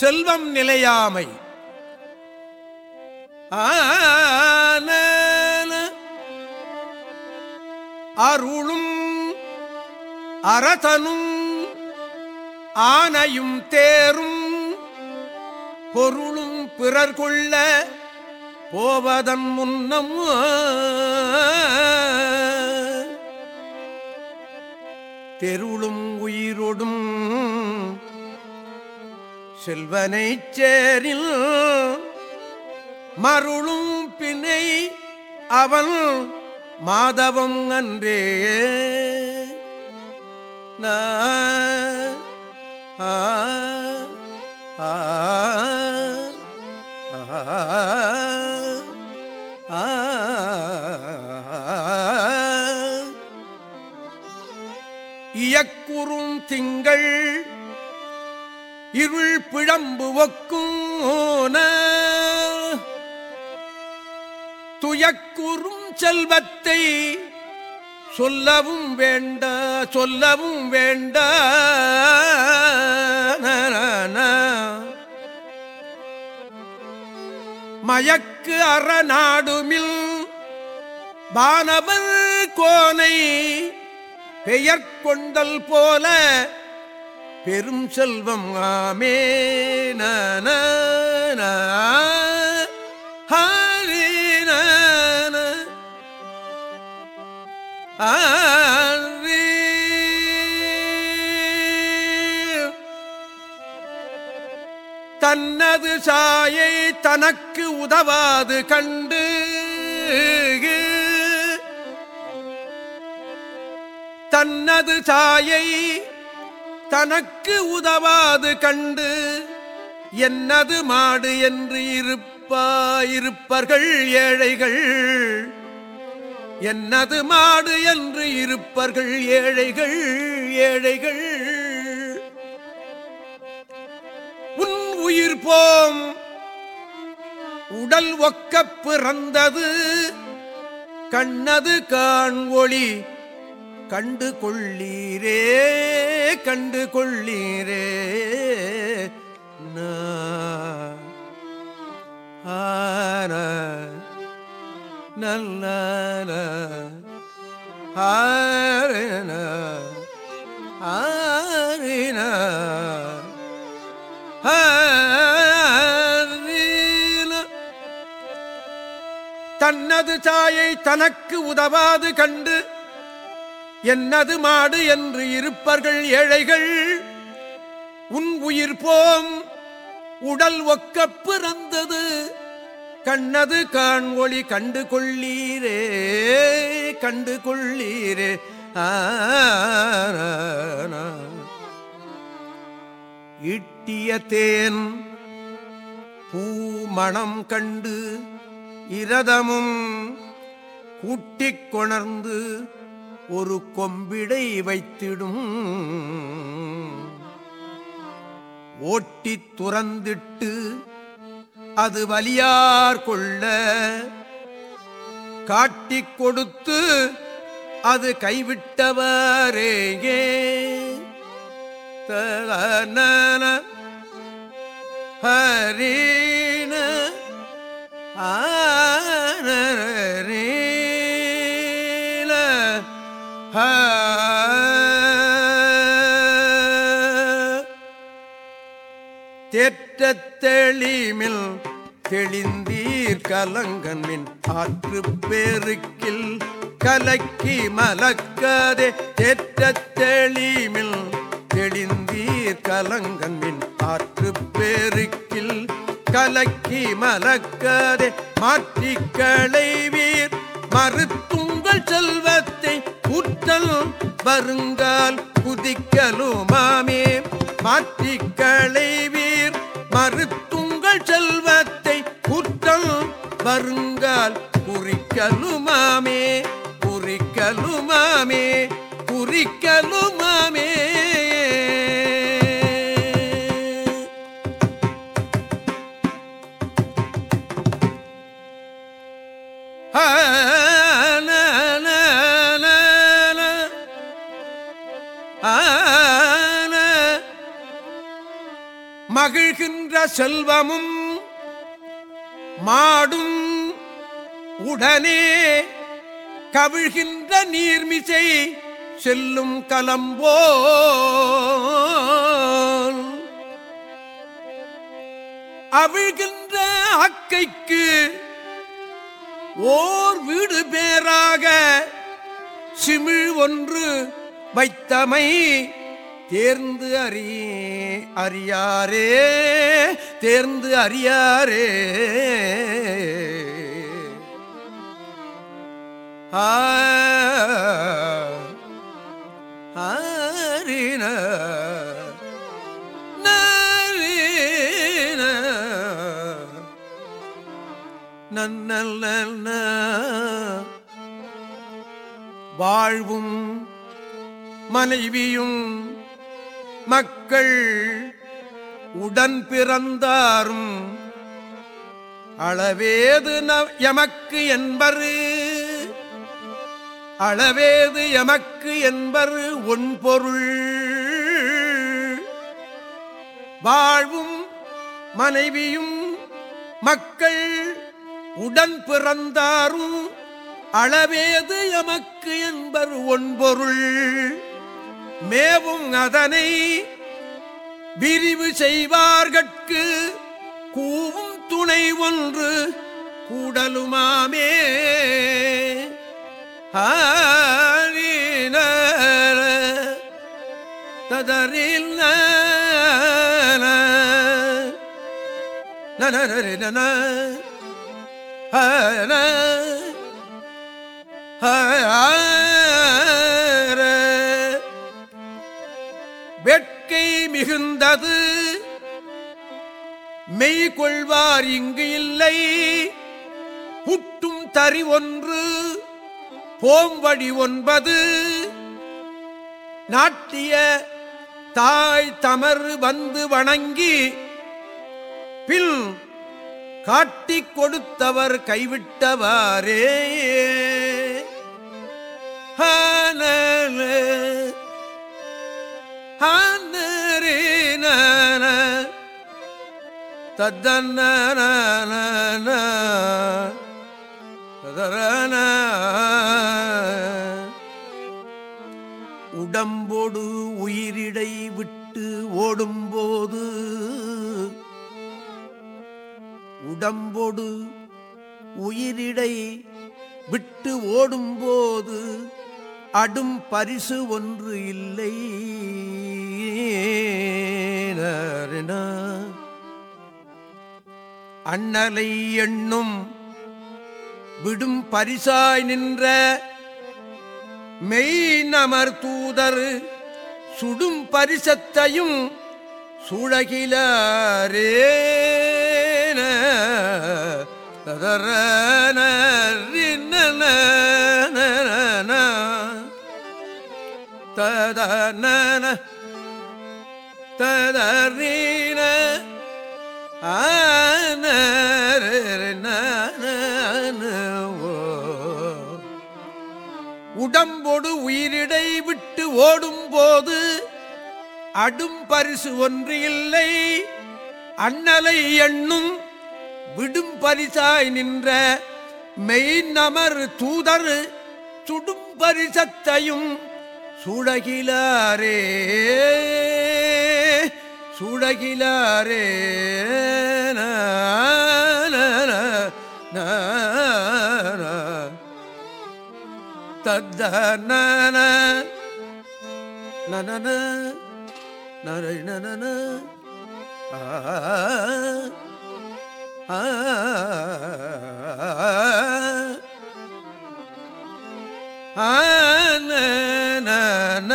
செல்வம் நிலையாமை. அருளும் அரதனும் ஆனையும் தேரும். பொருளும் பிறர் கொள்ள போவதன் முன்னம் தெருளும் உயிரோடும் செல்வனை சேரில் மருளும் பிணை அவன் மாதவம் அன்றே இயக்குறும் திங்கள் இருள் பிழம்பு ஒக்கும் துயக்குறும் செல்வத்தை சொல்லவும் வேண்ட சொல்லவும் வேண்ட. மயக்கு அறநாடுமில் வானவர் கோனை பெயர் கொண்டல் போல பெரும் செல்வம் ஆமே நன தன்னது சாயை தனக்கு உதவாது கண்டு தன்னது சாயை தனக்கு உதவாது கண்டு என்னது மாடு என்று இருப்பாயிருப்பர்கள் ஏழைகள். என்னது மாடு என்று இருப்பர்கள் ஏழைகள் ஏழைகள். உன் உயிர் போம். உடல் ஒக்கப் பிறந்தது. கண்ணது காண் ஒளி கண்டு கொள்ளீரே கண்டு கொள்ளீரே ஆன நல்ல ஆரின ஆரின தன்னது சாயை தனக்கு உதவாது கண்டு என்னது மாடு என்று இருப்பர்கள் ஏழைகள்? உன் உயிர் போம். உடல் ஒக்க பிறந்தது. கண்ணது காண் ஒளி கண்டு கொள்ளீரே கண்டு கொள்ளீரே. இட்டிய தேன் பூ மணம் கண்டு இரதமும் கூட்டிக் கொணர்ந்து ஒரு கொம்பிடை வைத்திடும். ஓட்டித் துறந்திட்டு அது வலியார் கொள்ள காட்டிக் கொடுத்து அது கைவிட்டவரேயே. தன ஹரீன ஆனரீல தேற்ற தெளிமில் தெளிந்தீர் கலங்கன்மின் ஆற்று பெருக்கில் கலக்கி மலக்கதே தேற்ற தெளிமில் தெளிந்தீர் கலங்கன்மின் ஆற்று பெருக்கில் கலக்கி மலக்கதே மாற்றிக் களைவீர் மறுத்துங்கள் செல்வத்தை குற்றல் வருங்கால் குதிக்கலுமாமே மாற்றிக் களைவீர் மறுத்துங்கள் செல்வத்தை குற்றம் வருங்கால் குறிக்கலுமாமே குறிக்கலுமாமே குறிக்கலும் நின்ற செல்வமும் மாடும் உடனே கவிழ்கின்ற நீர்மிசை செல்லும் கலம்போ அவிழ்கின்ற அக்கைக்கு ஓர் வீடு பேராக சிமிழ் ஒன்று வைத்தமை தேர்ந்து அறி அறியாரே தேர்ந்து அறியாரே. ஆ ஆரின நரீன வாழ்வும் மனைவியும் மக்கள் உடன் பிறந்தாரும் அளவேது ந- எமக்கு என்பரு அளவேது எமக்கு என்பரு ஒன்பொருள் வாழ்வும் மனைவியும் மக்கள் உடன் பிறந்தாரும் அளவேது எமக்கு என்பர் ஒன்பொருள் மேவும் அதனை விரிவு செய்வார்கட்கு கூவும் துணை ஒன்று கூடலுமாமே. ததரில் நன ஹ மெய் கொள்வார் இங்கு இல்லை. புட்டும் தறி ஒன்று போம்வழி ஒன்பது. நாட்டிய தாய் தமர் வந்து வணங்கி பின் காட்டிக் கொடுத்தவர் கைவிட்டவாரே ஹானல, தத்தன்னனனன, உடம்போடு உயிரிடை விட்டு ஓடும்போது உடம்போடு உயிரிடை விட்டு ஓடும்போது அடும் பரிசு ஒன்று இல்லை அண்ணலை எண்ணும் விடும் பரிசாய் நின்ற மெய் நமர் தூதர் சுடும் பரிசத்தையும் சுழகிலாரேன. ததன ததறீன ஆ. உடம்பொடு உயிரிடை விட்டு ஓடும்போது அடும் பரிசு ஒன்று இல்லை. அண்ணலை எண்ணும் விடும் பரிசாய் நின்ற மெய் நமர் தூதர் சுடும் பரிசத்தையும் சுழகிலாரே சுழகிலாரே தத்தனன நனன நரனன ஆ ஆ ஆ நன